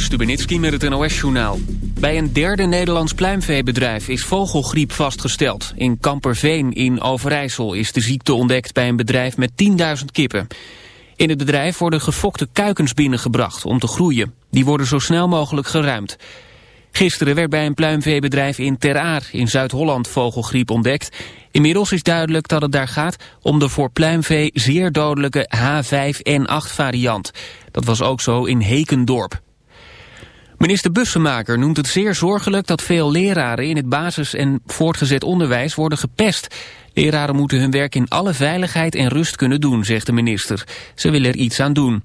Stubenitski met het NOS-journaal. Bij een derde Nederlands pluimveebedrijf is vogelgriep vastgesteld. In Kamperveen in Overijssel is de ziekte ontdekt bij een bedrijf met 10.000 kippen. In het bedrijf worden gefokte kuikens binnengebracht om te groeien. Die worden zo snel mogelijk geruimd. Gisteren werd bij een pluimveebedrijf in Ter Aar in Zuid-Holland vogelgriep ontdekt. Inmiddels is duidelijk dat het daar gaat om de voor pluimvee zeer dodelijke H5N8 variant. Dat was ook zo in Hekendorp. Minister Bussemaker noemt het zeer zorgelijk dat veel leraren in het basis- en voortgezet onderwijs worden gepest. Leraren moeten hun werk in alle veiligheid en rust kunnen doen, zegt de minister. Ze willen er iets aan doen.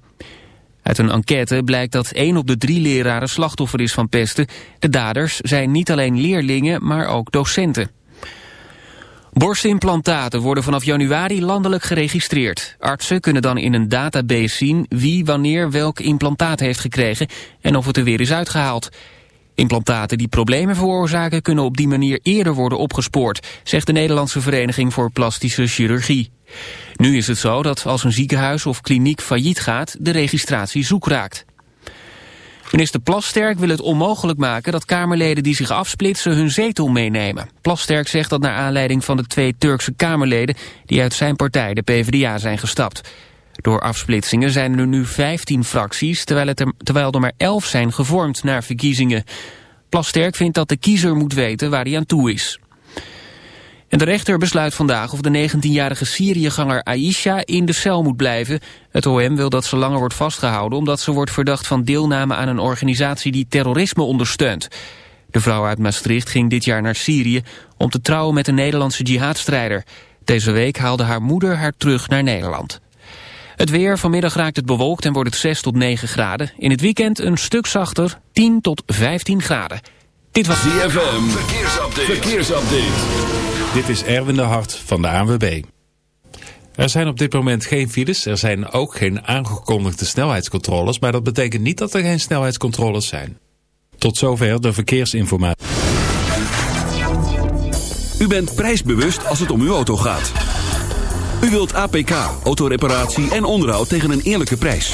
Uit een enquête blijkt dat één op de drie leraren slachtoffer is van pesten. De daders zijn niet alleen leerlingen, maar ook docenten. Borstimplantaten worden vanaf januari landelijk geregistreerd. Artsen kunnen dan in een database zien wie wanneer welk implantaat heeft gekregen en of het er weer is uitgehaald. Implantaten die problemen veroorzaken kunnen op die manier eerder worden opgespoord, zegt de Nederlandse Vereniging voor Plastische Chirurgie. Nu is het zo dat als een ziekenhuis of kliniek failliet gaat, de registratie zoek raakt. Minister Plasterk wil het onmogelijk maken dat Kamerleden die zich afsplitsen hun zetel meenemen. Plasterk zegt dat naar aanleiding van de twee Turkse Kamerleden die uit zijn partij, de PvdA, zijn gestapt. Door afsplitsingen zijn er nu 15 fracties, terwijl, het er, terwijl er maar 11 zijn gevormd naar verkiezingen. Plasterk vindt dat de kiezer moet weten waar hij aan toe is. De rechter besluit vandaag of de 19-jarige Syriëganger Aisha in de cel moet blijven. Het OM wil dat ze langer wordt vastgehouden omdat ze wordt verdacht van deelname aan een organisatie die terrorisme ondersteunt. De vrouw uit Maastricht ging dit jaar naar Syrië om te trouwen met een Nederlandse jihadstrijder. Deze week haalde haar moeder haar terug naar Nederland. Het weer, vanmiddag raakt het bewolkt en wordt het 6 tot 9 graden. In het weekend een stuk zachter, 10 tot 15 graden. Dit was DFM. Verkeersupdate. Verkeersupdate. Dit is Erwin de Hart van de ANWB. Er zijn op dit moment geen files. Er zijn ook geen aangekondigde snelheidscontroles. Maar dat betekent niet dat er geen snelheidscontroles zijn. Tot zover de verkeersinformatie. U bent prijsbewust als het om uw auto gaat. U wilt APK, autoreparatie en onderhoud tegen een eerlijke prijs.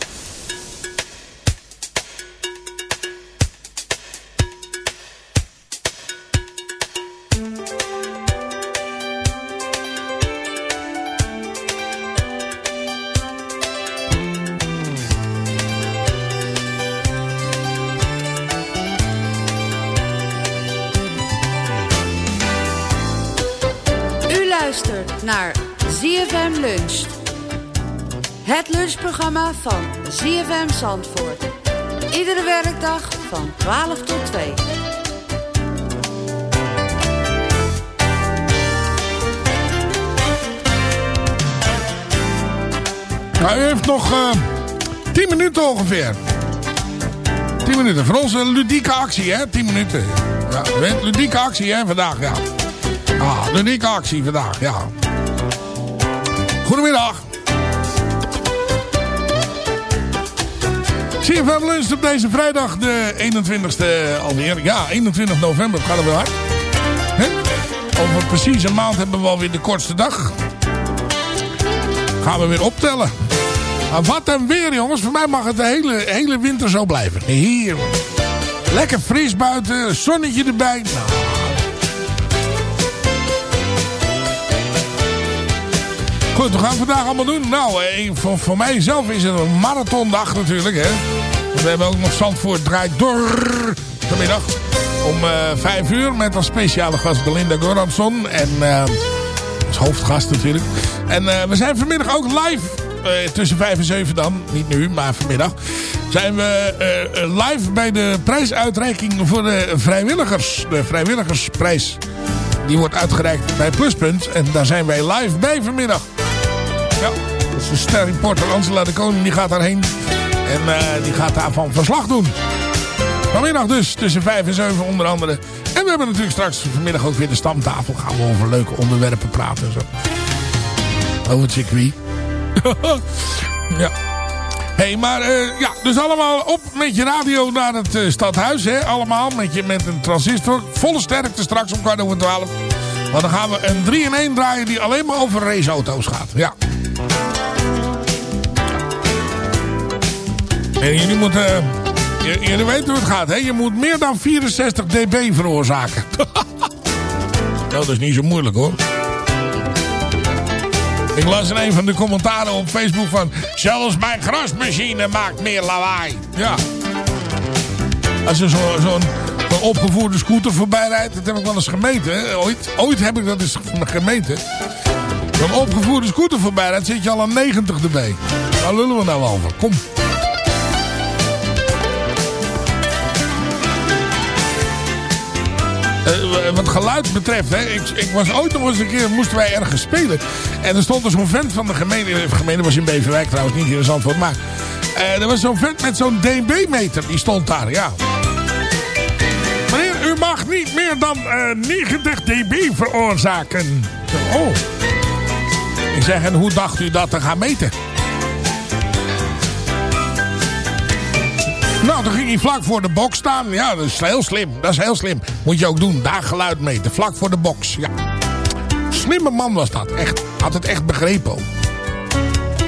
Het lunchprogramma van ZFM Zandvoort. Iedere werkdag van 12 tot 2. Nou, u heeft nog eh, 10 minuten ongeveer. 10 minuten. Voor onze ludieke actie, hè? 10 minuten. Ja, ludieke actie, hè, vandaag, ja. Ah, ludieke actie vandaag, ja. Goedemiddag. CFM Lunch op deze vrijdag, de 21ste alweer. Ja, 21 november, het gaat er wel hard. Over precies een maand hebben we alweer de kortste dag. Gaan we weer optellen. Maar wat een weer, jongens. Voor mij mag het de hele, hele winter zo blijven. Hier. Lekker fris buiten, zonnetje erbij. Nou. Goed, we gaan vandaag allemaal doen. Nou, eh, voor, voor mij zelf is het een marathondag natuurlijk, hè. We hebben ook nog Zandvoort draait door vanmiddag om eh 5 uur met als speciale gast Belinda Goransson. En eh, als hoofdgast natuurlijk. En eh, we zijn vanmiddag ook live tussen 5 en 7 dan. Niet nu, maar vanmiddag. Zijn we live bij de prijsuitreiking voor de vrijwilligers. De vrijwilligersprijs. Die wordt uitgereikt bij Pluspunt. En daar zijn wij live bij vanmiddag. Ja, dat is de sterreporter Angela de Koning. Die gaat daarheen. En eh, die gaat daarvan verslag doen. Vanmiddag dus, tussen 5 en 7 onder andere. En we hebben natuurlijk straks vanmiddag ook weer de stamtafel. Gaan we over leuke onderwerpen praten en zo. Over het circuit. ja. Hey, maar eh, ja, dus allemaal op met je radio naar het eh, stadhuis. Hè? Allemaal met, je, met een transistor. Volle sterkte straks om kwart over twaalf. Want dan gaan we een 3 in 1 draaien die alleen maar over raceauto's gaat. Ja. En jullie moeten... eh, jullie weten hoe het gaat, hè? Je moet meer dan 64 dB veroorzaken. dat is niet zo moeilijk, hoor. Ik las in een van de commentaren op Facebook van... Zelfs mijn grasmachine maakt meer lawaai. Ja. Als er zo- zo'n zo'n opgevoerde scooter voorbij rijdt... Dat heb ik wel eens gemeten? Ooit, ooit heb ik dat eens gemeten. Zo'n opgevoerde scooter voorbij rijdt... zit je al aan 90 dB. Waar lullen we nou over? Kom. Eh, wat geluid betreft, hè, ik, ik was ooit nog eens een keer, moesten wij ergens spelen. En er stond er zo'n vent van de gemeente, de gemeente was in Beverwijk trouwens, niet hier in Zandvoort, maar eh, er was zo'n vent met zo'n dB-meter, die stond daar, ja. Meneer, u mag niet meer dan eh 90 dB veroorzaken. Oh. Ik zeg, en hoe dacht u dat te gaan meten? Nou, toen ging hij vlak voor de box staan. Ja, dat is heel slim. Dat is heel slim. Moet je ook doen. Daar geluid meten. Vlak voor de box. Ja. Slimme man was dat. Echt. Had het echt begrepen ook.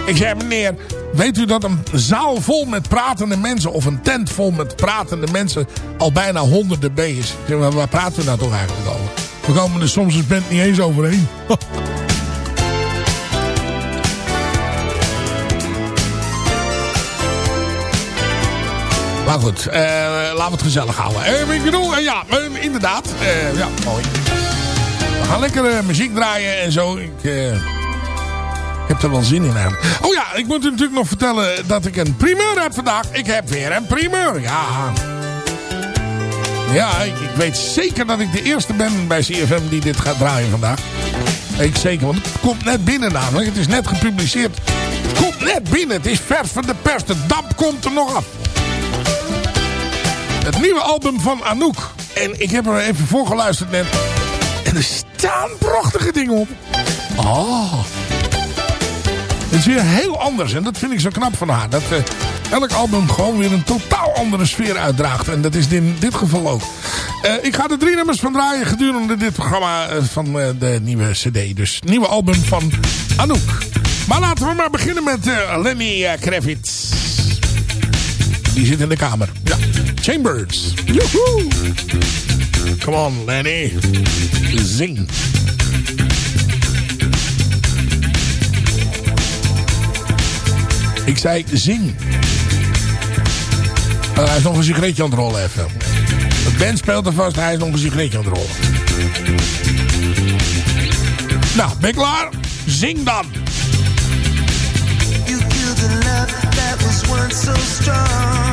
Ik zei, meneer, weet u dat een zaal vol met pratende mensen... of een tent vol met pratende mensen... al bijna honderden B is? Waar praten we nou toch eigenlijk over? We komen er soms als band niet eens overheen. Maar goed, eh, laten we het gezellig houden. Eh, ik bedoel, eh, ja, inderdaad. ja, mooi. We gaan lekker muziek draaien en zo. Ik, heb er wel zin in eigenlijk. Oh ja, ik moet u natuurlijk nog vertellen dat ik een primeur heb vandaag. Ik heb weer een primeur, ja. Ja, ik, weet zeker dat ik de eerste ben bij CFM die dit gaat draaien vandaag. Ik zeker, want het komt net binnen namelijk. Het is net gepubliceerd. Het komt net binnen. Het is vers van de pers. De damp komt er nog af. Het nieuwe album van Anouk. En ik heb er even voor geluisterd net. En er staan prachtige dingen op. Oh. Het is weer heel anders. En dat vind ik zo knap van haar. Dat eh, elk album gewoon weer een totaal andere sfeer uitdraagt. En dat is in dit geval ook. Eh, ik ga er drie nummers van draaien gedurende dit programma eh, van de nieuwe cd. Dus nieuwe album van Anouk. Maar laten we maar beginnen met Lenny Kravitz. Die zit in de kamer. Ja. Chambers. Joehoe. Come on, Lenny. Zing. Ik zei zing. Oh, hij is nog een sigaretje aan het rollen even. De band speelt er vast, hij is nog een sigaretje aan het rollen. Nou, ben je klaar? Zing dan. You the love that was once so strong.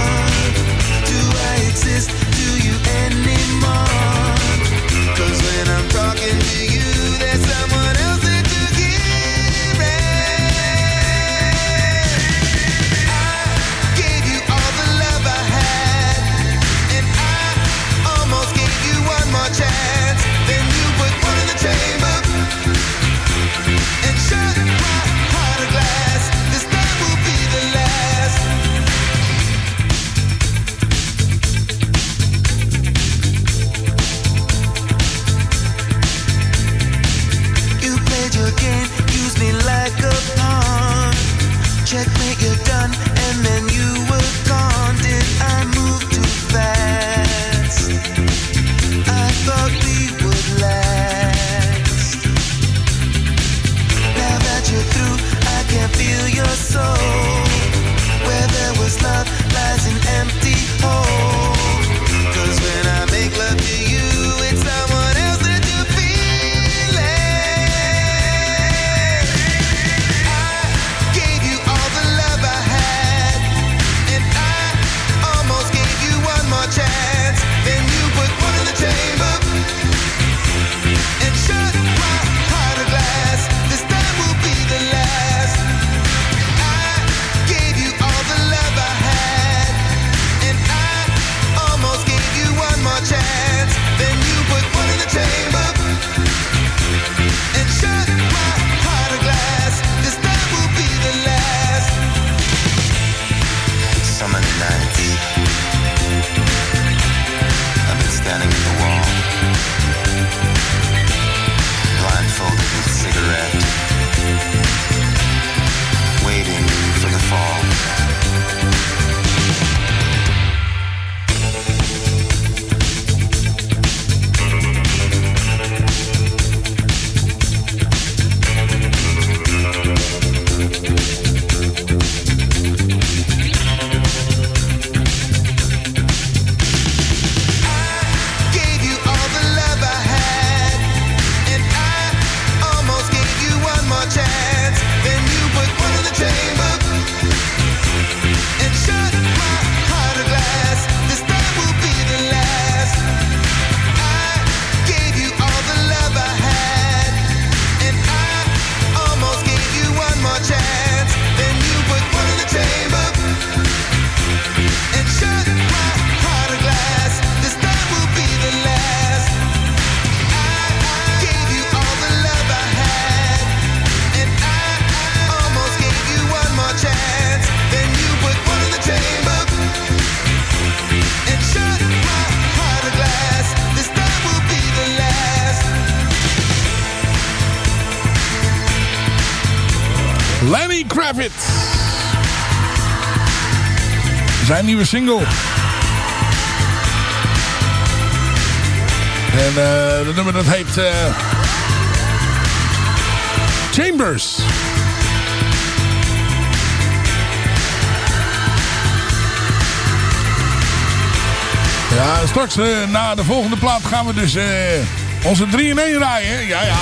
Kravitz. Zijn nieuwe single. En eh dat nummer dat heet eh, Chambers. Ja, straks eh, na de volgende plaat gaan we dus onze 3 in 1 rijden. Ja, ja.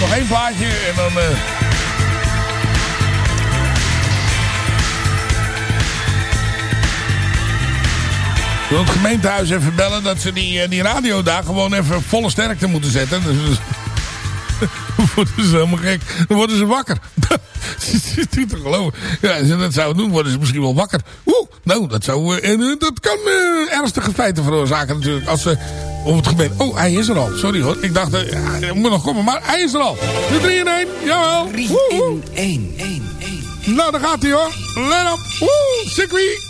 Nog één plaatje en dan... wil het gemeentehuis even bellen dat ze die, eh, die radio daar gewoon even volle sterkte moeten zetten. Dus, dan worden ze helemaal gek. Dan worden ze wakker. Het is niet te geloven. Ja, als ze dat zouden doen, worden ze misschien wel wakker. Oeh, nou, dat, zou, eh, en, eh, dat kan eh, ernstige feiten veroorzaken natuurlijk. Als ze op het gemeente... Oh, hij is er al. Sorry hoor. Ik dacht, ja, hij moet nog komen. Maar hij is er al. De 3 in 1. Jawel. 3 in 1, 1, 1. Nou, daar gaat hij hoor. Let op. Woe, circuit.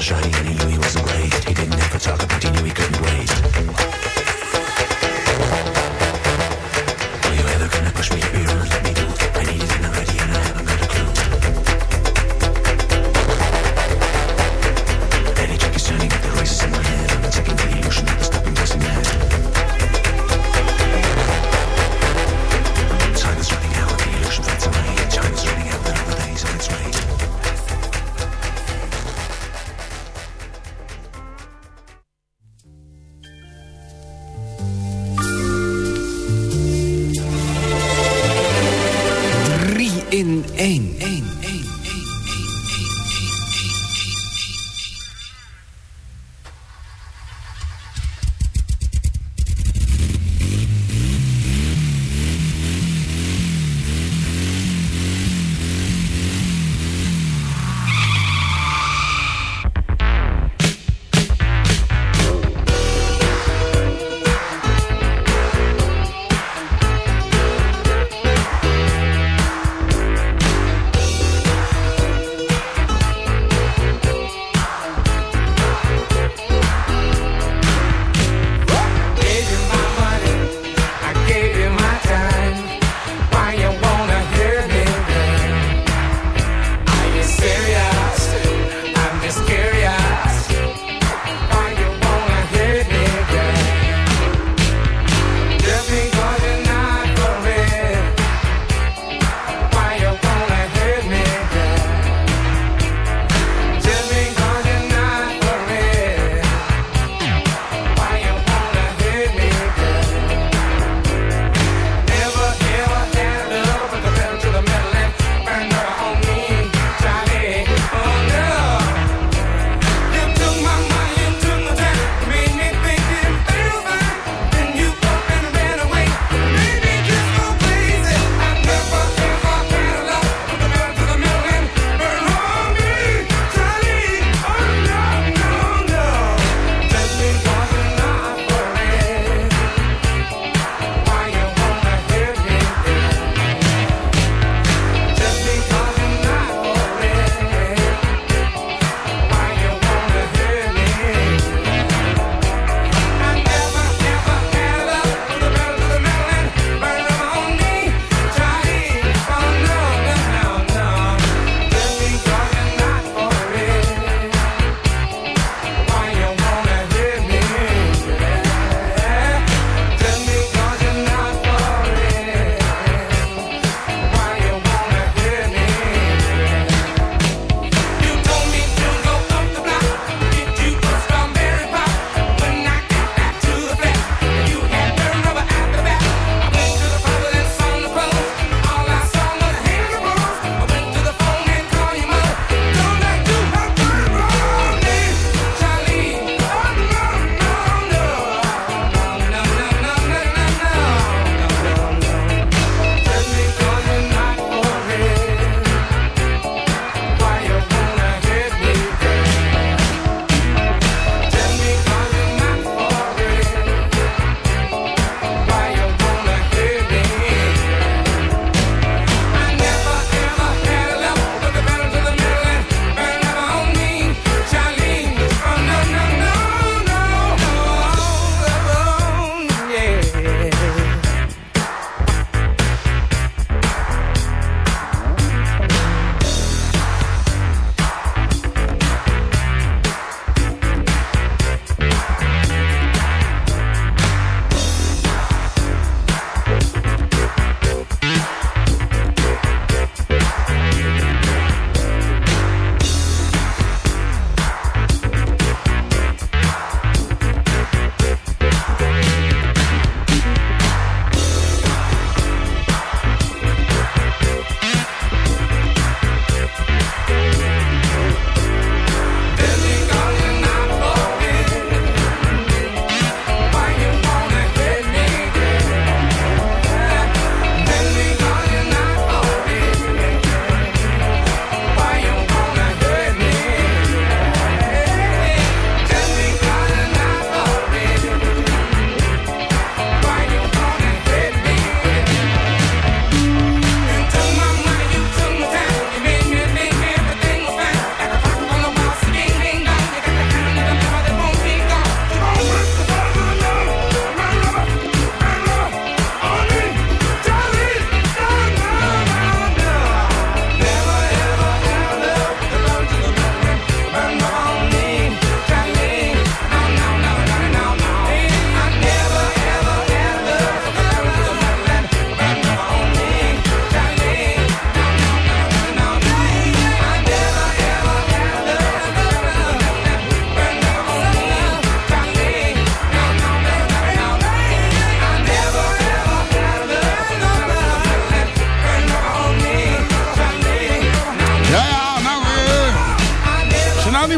shiny and he knew he wasn't great. He didn't ever talk about, he knew he couldn't.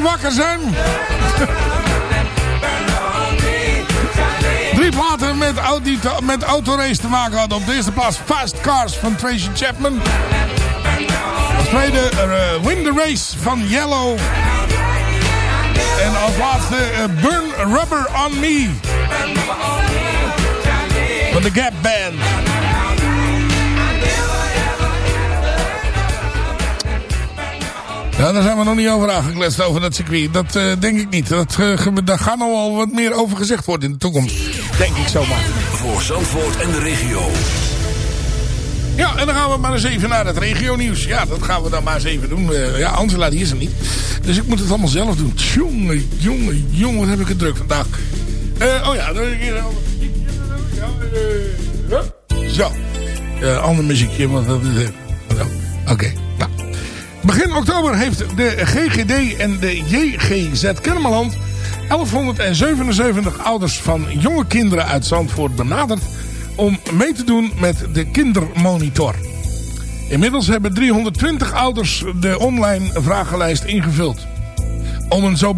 Wakker zijn. Drie platen met, audi met autorace te maken hadden. Op de eerste plaats Fast Cars van Tracy Chapman. Als tweede uh, Win the Race van Yellow. En als laatste uh, Burn Rubber on Me. Van de Gap Band. Ja, daar zijn we nog niet over aangekletst over dat circuit. Dat uh, denk ik niet. Dat, uh, daar gaat nog wel wat meer over gezegd worden in de toekomst. Denk ik zomaar. Voor Zandvoort en de regio. Ja, en dan gaan we maar eens even naar het regionieuws. Ja, dat gaan we dan maar eens even doen. Uh, ja, Angela die is er niet. Dus ik moet het allemaal zelf doen. Jongen, jongen, jongen, wat heb ik het druk vandaag. oh ja, dan Zo. ander muziekje, want dat is... Oké, okay. Begin oktober heeft de GGD en de JGZ Kennemerland 1177 ouders van jonge kinderen uit Zandvoort benaderd om mee te doen met de kindermonitor. Inmiddels hebben 320 ouders de online vragenlijst ingevuld. Om een zo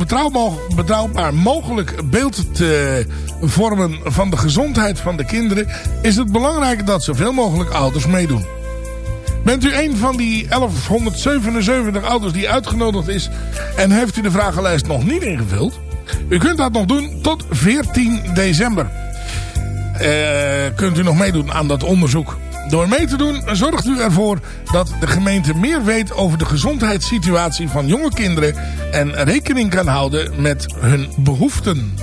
betrouwbaar mogelijk beeld te vormen van de gezondheid van de kinderen... is het belangrijk dat zoveel mogelijk ouders meedoen. Bent u een van die 1177 ouders die uitgenodigd is... en heeft u de vragenlijst nog niet ingevuld? U kunt dat nog doen tot 14 december. Uh, kunt u nog meedoen aan dat onderzoek. Door mee te doen zorgt u ervoor dat de gemeente meer weet over de gezondheidssituatie van jonge kinderen... en rekening kan houden met hun behoeften.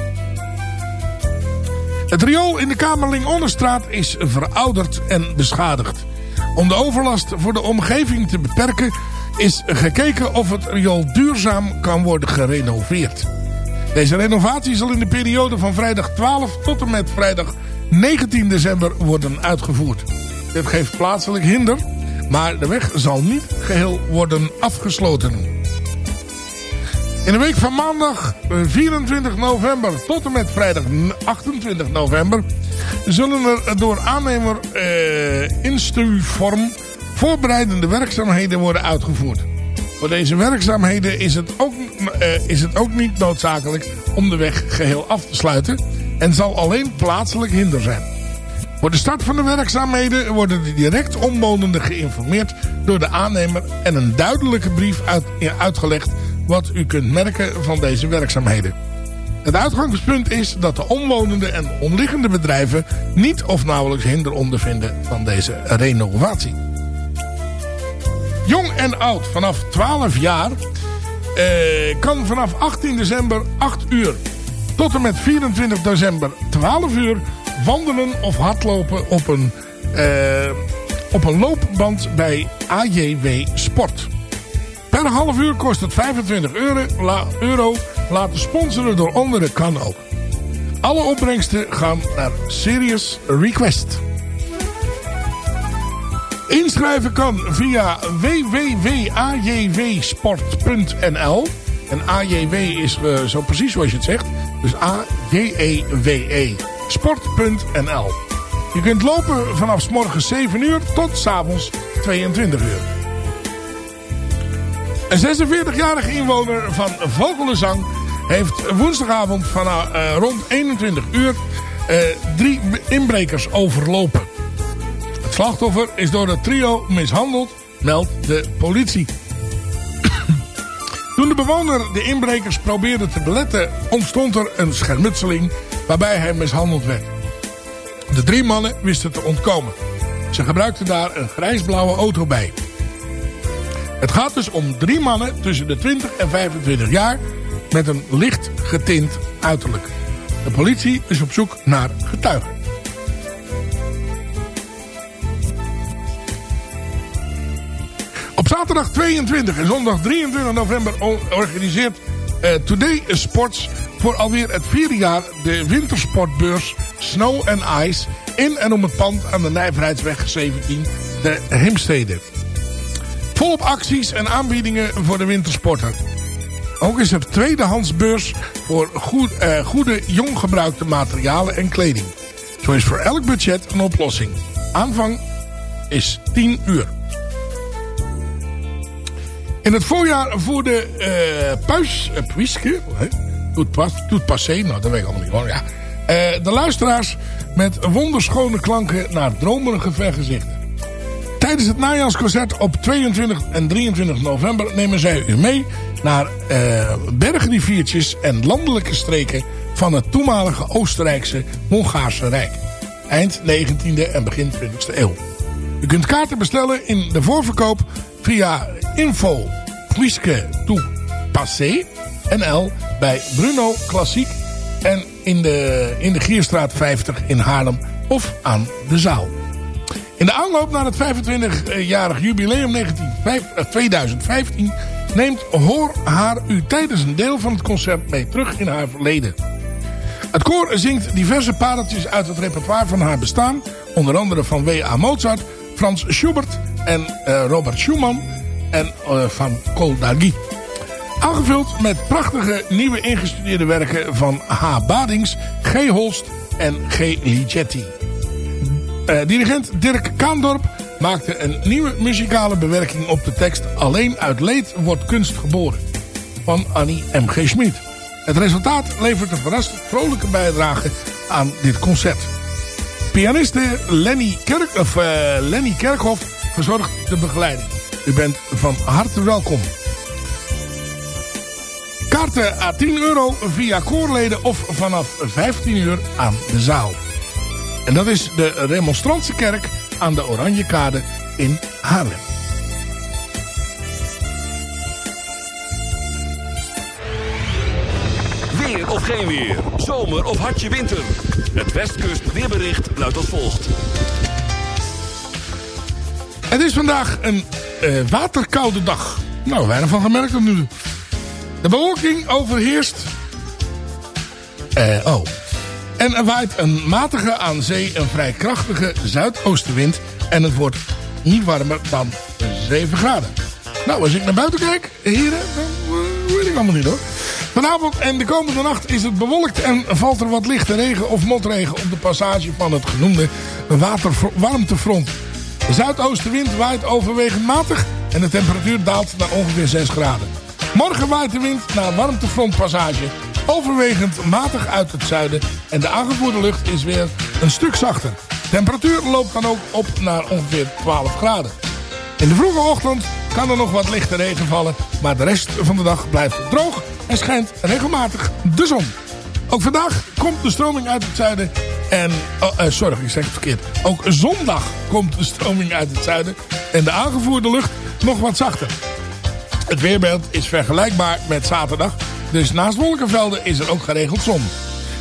Het riool in de Kamerling Onderstraat is verouderd en beschadigd. Om de overlast voor de omgeving te beperken is gekeken of het riool duurzaam kan worden gerenoveerd. Deze renovatie zal in de periode van vrijdag 12 tot en met vrijdag 19 december worden uitgevoerd. Dit geeft plaatselijk hinder, maar de weg zal niet geheel worden afgesloten. In de week van maandag 24 november tot en met vrijdag 28 november zullen er door aannemer uh, instuurvorm voorbereidende werkzaamheden worden uitgevoerd. Voor deze werkzaamheden is het, ook, uh, is het ook niet noodzakelijk om de weg geheel af te sluiten en zal alleen plaatselijk hinder zijn. Voor de start van de werkzaamheden worden de direct omwonenden geïnformeerd door de aannemer en een duidelijke brief uit, uitgelegd wat u kunt merken van deze werkzaamheden. Het uitgangspunt is dat de omwonenden en omliggende bedrijven niet of nauwelijks hinder ondervinden van deze renovatie. Jong en oud vanaf 12 jaar eh, kan vanaf 18 december 8 uur tot en met 24 december 12 uur wandelen of hardlopen op een, eh, op een loopband bij AJW Sport. Per half uur kost het 25 euro, la, euro laten sponsoren door anderen kan ook. Alle opbrengsten gaan naar Serious Request. Inschrijven kan via www.ajwsport.nl. En AJW is uh, zo precies zoals je het zegt. Dus A-J-E-W-E. Sport.nl. Je kunt lopen vanaf s morgens 7 uur tot s avonds 22 uur. Een 46-jarige inwoner van Vogelenzang heeft woensdagavond van uh, rond 21 uur uh, drie inbrekers overlopen. Het slachtoffer is door het trio mishandeld, meldt de politie. Toen de bewoner de inbrekers probeerde te beletten, ontstond er een schermutseling waarbij hij mishandeld werd. De drie mannen wisten te ontkomen. Ze gebruikten daar een grijsblauwe auto bij. Het gaat dus om drie mannen tussen de 20 en 25 jaar met een licht getint uiterlijk. De politie is op zoek naar getuigen. Op zaterdag 22 en zondag 23 november organiseert uh, Today Sports voor alweer het vierde jaar de wintersportbeurs Snow and Ice in en om het pand aan de Nijverheidsweg 17, de Heemstede. Volop acties en aanbiedingen voor de wintersporter. Ook is er tweedehandsbeurs voor goed, uh, goede jong gebruikte materialen en kleding. Zo is voor elk budget een oplossing. Aanvang is 10 uur. In het voorjaar voerde eh Puis, uh, Puiske, doet, pas, passé, nou dat weet ik allemaal niet hoor, ja. Eh, de luisteraars met wonderschone klanken naar dromerige vergezichten. Tijdens het najaarsconcert op 22 en 23 november nemen zij u mee naar eh bergriviertjes en landelijke streken van het toenmalige Oostenrijkse Hongaarse Rijk. Eind 19e en begin 20e eeuw. U kunt kaarten bestellen in de voorverkoop via info Passé NL bij Bruno Klassiek en in de, in de Gierstraat 50 in Haarlem of aan de Zaal. In de aanloop naar het 25-jarig jubileum 19, eh, 2015 neemt Hoor haar u tijdens een deel van het concert mee terug in haar verleden. Het koor zingt diverse pareltjes uit het repertoire van haar bestaan. Onder andere van W.A. Mozart, Frans Schubert en eh, Robert Schumann en eh, van Koldagi. Aangevuld met prachtige nieuwe ingestudeerde werken van H. Badings, G. Holst en G. Ligeti. Eh, dirigent Dirk Kaandorp maakte een nieuwe muzikale bewerking op de tekst Alleen uit leed wordt kunst geboren van Annie M.G. Schmid. Het resultaat levert een verrassend vrolijke bijdrage aan dit concert. Pianiste Lenny, Kerk, of, eh, Lenny Kerkhoff verzorgt de begeleiding. U bent van harte welkom. Kaarten à 10 euro via koorleden of vanaf 15 uur aan de zaal. En dat is de Remonstrantse kerk aan de Oranjekade in Haarlem. Weer of geen weer. Zomer of hartje winter. Het Westkust weerbericht luidt als volgt. Het is vandaag een eh, waterkoude dag. Nou, weinig van gemerkt tot nu. De bewolking overheerst. Eh, oh. En er waait een matige aan zee een vrij krachtige zuidoostenwind. En het wordt niet warmer dan 7 graden. Nou, als ik naar buiten kijk, heren, dan weet ik allemaal niet hoor. Vanavond en de komende nacht is het bewolkt en valt er wat lichte regen of motregen op de passage van het genoemde waterwarmtefront. De zuidoostenwind waait overwegend matig en de temperatuur daalt naar ongeveer 6 graden. Morgen waait de wind naar warmtefrontpassage overwegend matig uit het zuiden en de aangevoerde lucht is weer een stuk zachter. Temperatuur loopt dan ook op naar ongeveer 12 graden. In de vroege ochtend kan er nog wat lichte regen vallen, maar de rest van de dag blijft droog en schijnt regelmatig de zon. Ook vandaag komt de stroming uit het zuiden en... Oh, eh, sorry, ik zeg het verkeerd. Ook zondag komt de stroming uit het zuiden en de aangevoerde lucht nog wat zachter. Het weerbeeld is vergelijkbaar met zaterdag, dus naast wolkenvelden is er ook geregeld zon.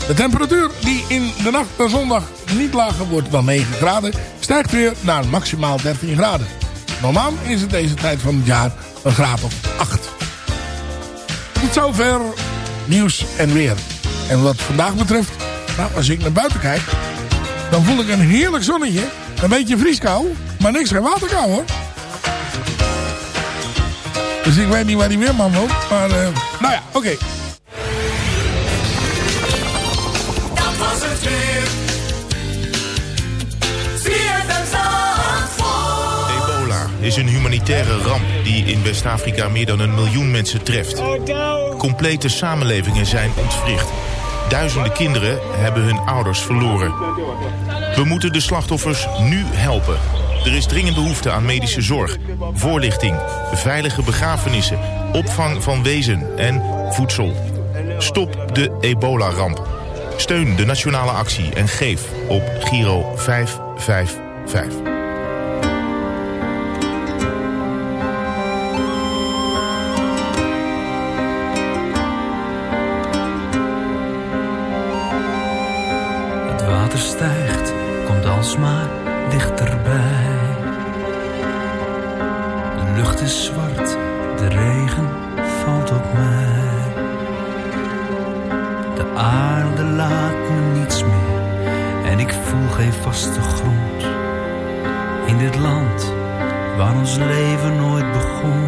De temperatuur die in de nacht naar zondag niet lager wordt dan 9 graden, stijgt weer naar maximaal 13 graden. Normaal is het deze tijd van het jaar een graad of 8. Tot zover nieuws en weer. En wat vandaag betreft, nou, als ik naar buiten kijk, dan voel ik een heerlijk zonnetje. Een beetje vrieskou, maar niks geen waterkou hoor. Dus ik weet niet waar die weerman woont, maar eh, nou ja, oké. Dat was het weer. Ebola is een humanitaire ramp die in West-Afrika meer dan een miljoen mensen treft. Complete samenlevingen zijn ontwricht. Duizenden kinderen hebben hun ouders verloren. We moeten de slachtoffers nu helpen. Er is dringend behoefte aan medische zorg, voorlichting, veilige begrafenissen, opvang van wezen en voedsel. Stop de ebola-ramp. Steun de nationale actie en geef op Giro 555. Het water stijgt, komt alsmaar dichterbij. Zwart, de regen valt op mij. De aarde laat me niets meer en ik voel geen vaste grond. In dit land waar ons leven nooit begon.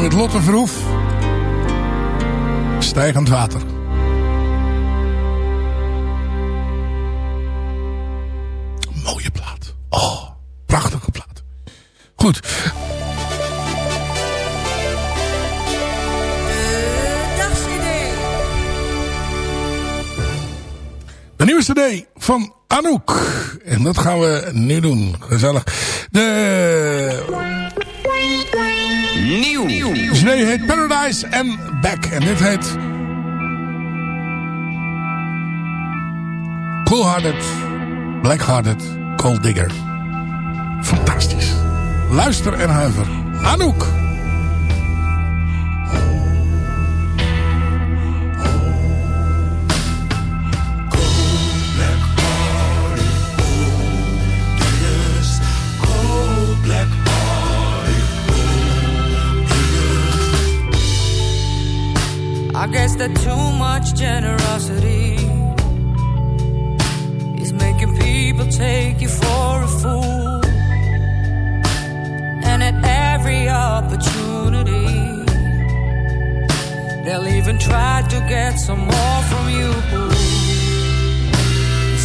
Met Lotte Verhoef. Stijgend water. Mooie plaat. Oh, prachtige plaat. Goed. De nieuwe cd van Anouk. En dat gaan we nu doen. Gezellig. De... Nieuw. De cd heet Paradise and Back. En dit heet... Cool Hearted, Black Hearted, Cold Digger. Fantastisch. Luister en huiver. Anouk. I guess that too much generosity is making people take you for a fool. And at every opportunity, they'll even try to get some more from you.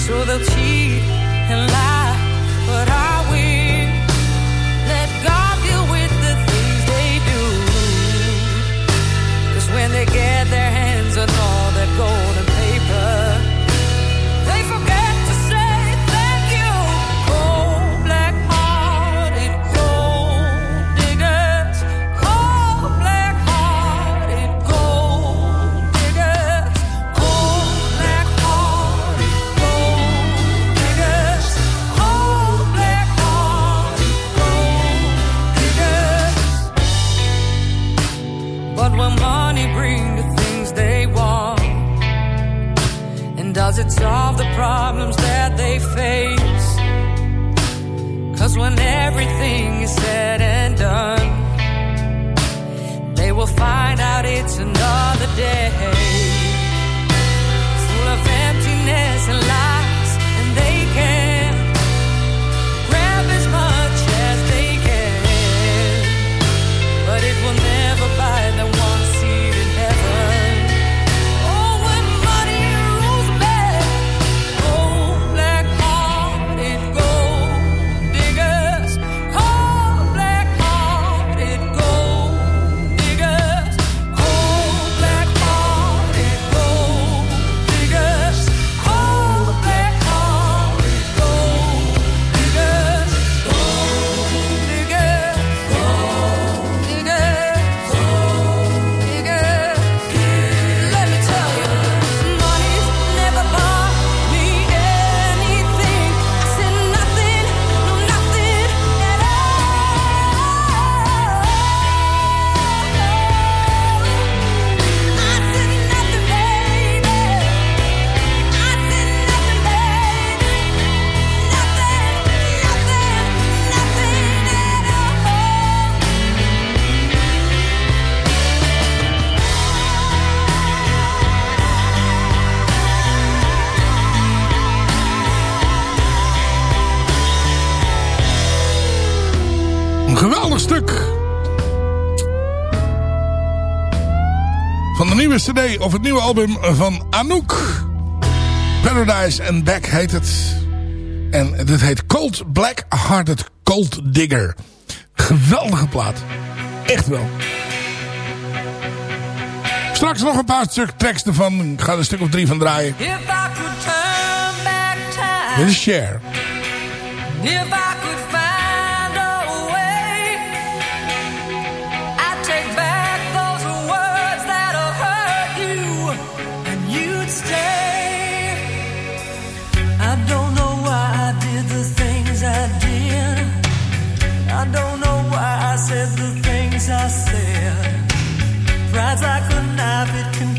So they'll cheat and lie, does it solve the problems that they face? Cause when everything is said and done, they will find out of het nieuwe album van Anouk. Paradise and Back heet het. En dit heet Cold Black Hearted Cold Digger. Geweldige plaat. Echt wel. Straks nog een paar stuk tracks ervan. Ik ga er een stuk of drie van draaien. Dit is Cher. If I could find I said. Pride's like a knife, it can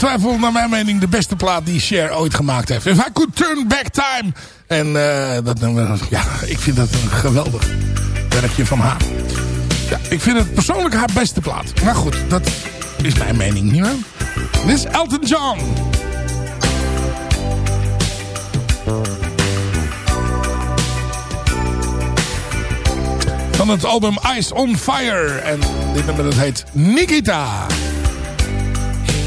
twijfel naar mijn mening de beste plaat die Cher ooit gemaakt heeft. If I could turn back time. En eh, dat ja, ik vind dat een geweldig werkje van haar. Ja, ik vind het persoonlijk haar beste plaat. Maar goed, dat is mijn mening, nietwaar? Dit is Elton John. Van het album Ice on Fire. En dit nummer dat heet Nikita.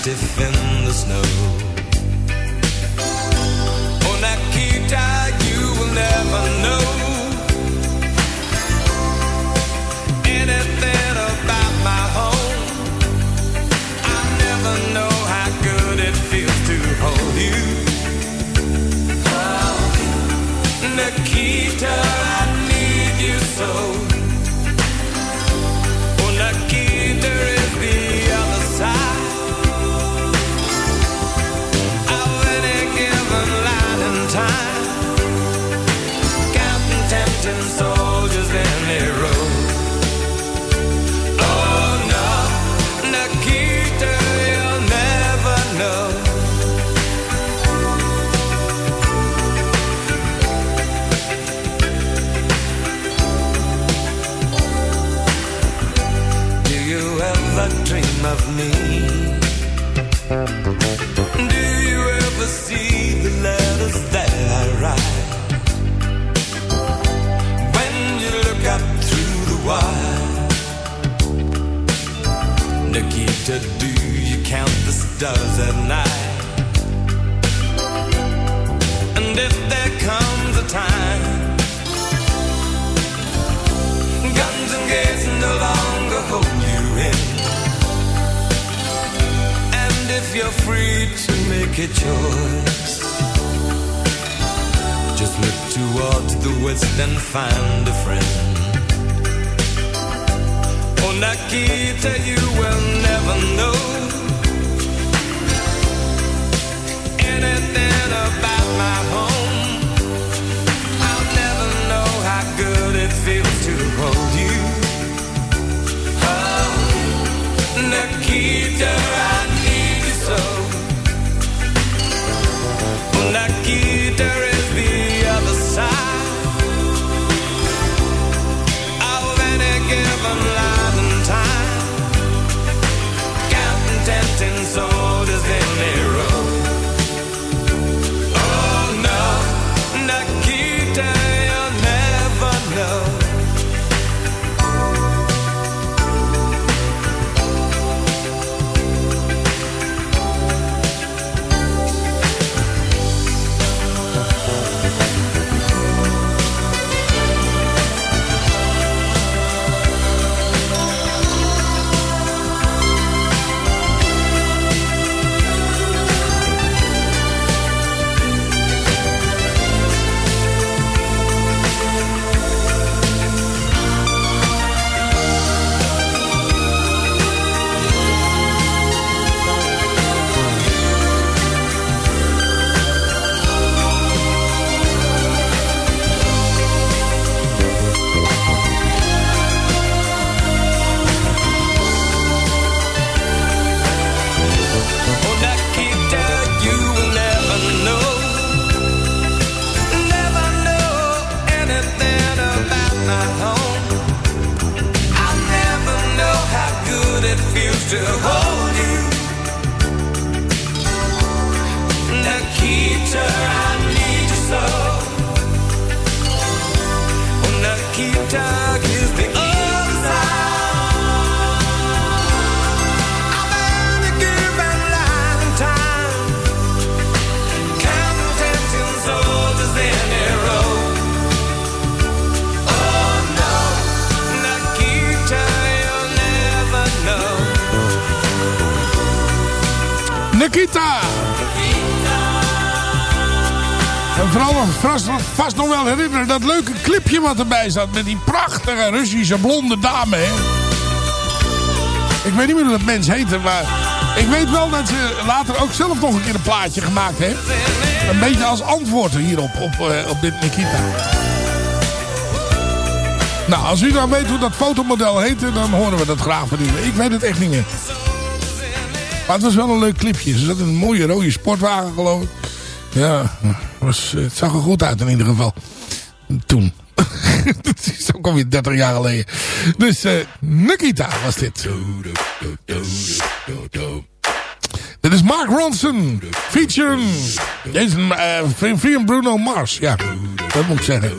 stiff in the snow. On that key tie, you will never know anything about my home. I never know how good it feels to hold you. Oh, Nikita, I need you so. Wat erbij zat. Met die prachtige Russische blonde dame. Hè? Ik weet niet meer hoe dat mens heette. Maar ik weet wel dat ze later ook zelf nog een keer een plaatje gemaakt heeft. Een beetje als antwoord hierop. Op, eh, op dit Nikita. Nou, als u nou weet hoe dat fotomodel heette. Dan horen we dat graag van u. Ik weet het echt niet meer. Maar het was wel een leuk clipje. Ze zat in een mooie rode sportwagen geloof ik. Ja, was, het zag er goed uit in ieder geval. Toen. Dat is ook alweer 30 jaar geleden. Dus eh Nikita was dit. Dit is Mark Ronson. Featuring deze, eh, Vriend Bruno Mars. Ja, dat moet ik zeggen.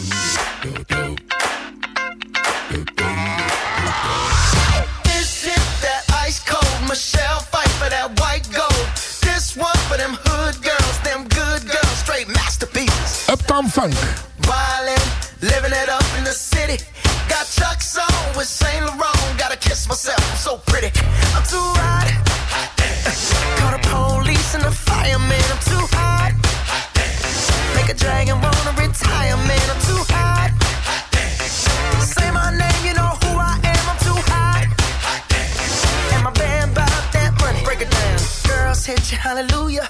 This is that ice cold Michelle fight for that white gold. This one for them hood girls, them good girls, straight masterpieces. Uptown Funk. Living it up in the city. Got Chuck's on with Saint Laurent. Gotta kiss myself, I'm so pretty. I'm too hot. Call the police and the fireman. I'm too hot. Make a dragon wanna retire, man. I'm too hot. Say my name, you know who I am. I'm too hot. And my band that money. Break it down. Girls hit hallelujah.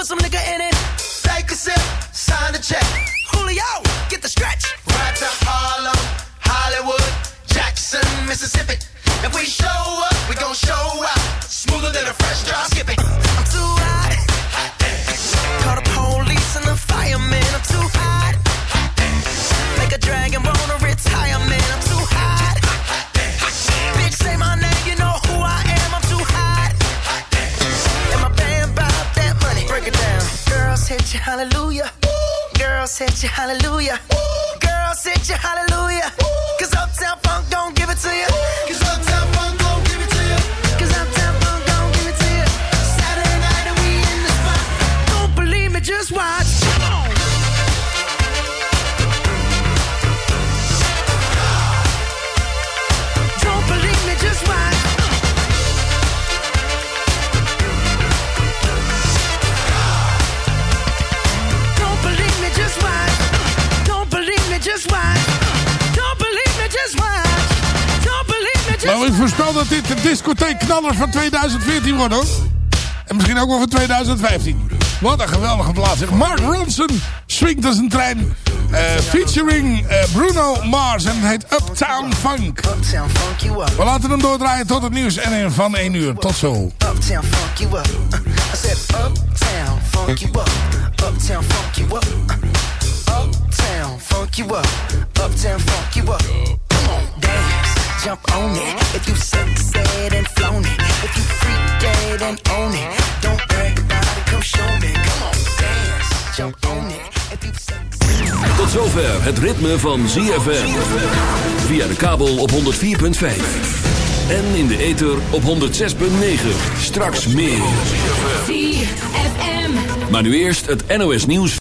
put some nigga in it. Take a sip, sign the check. Julio, get the stretch. Right to Harlem, Hollywood, Jackson, Mississippi. If we hallelujah. Girls hit you hallelujah. Cause Uptown voorspel dat dit de discotheekknaller van 2014 wordt, hoor. En misschien ook wel van 2015. Wat een geweldige plaats. zeg. Mark Ronson swingt als een trein. eh, featuring eh, Bruno Mars. En het heet Uptown Funk. We laten hem doordraaien tot het nieuws en van 1 uur. Tot zo. Uptown funk you up. I said uptown funk you up. Uptown funk you up. Uptown funk you up. Uptown funk you up. Come on, jump on it. If you said and flown it. If you freak dead and own it. Don't brag about it, come show me. Come on, dance, jump on it. If you Tot zover het ritme van ZFM. Via de kabel op 104.5. En in de ether op 106.9. Straks meer. Maar nu eerst het NOS nieuws.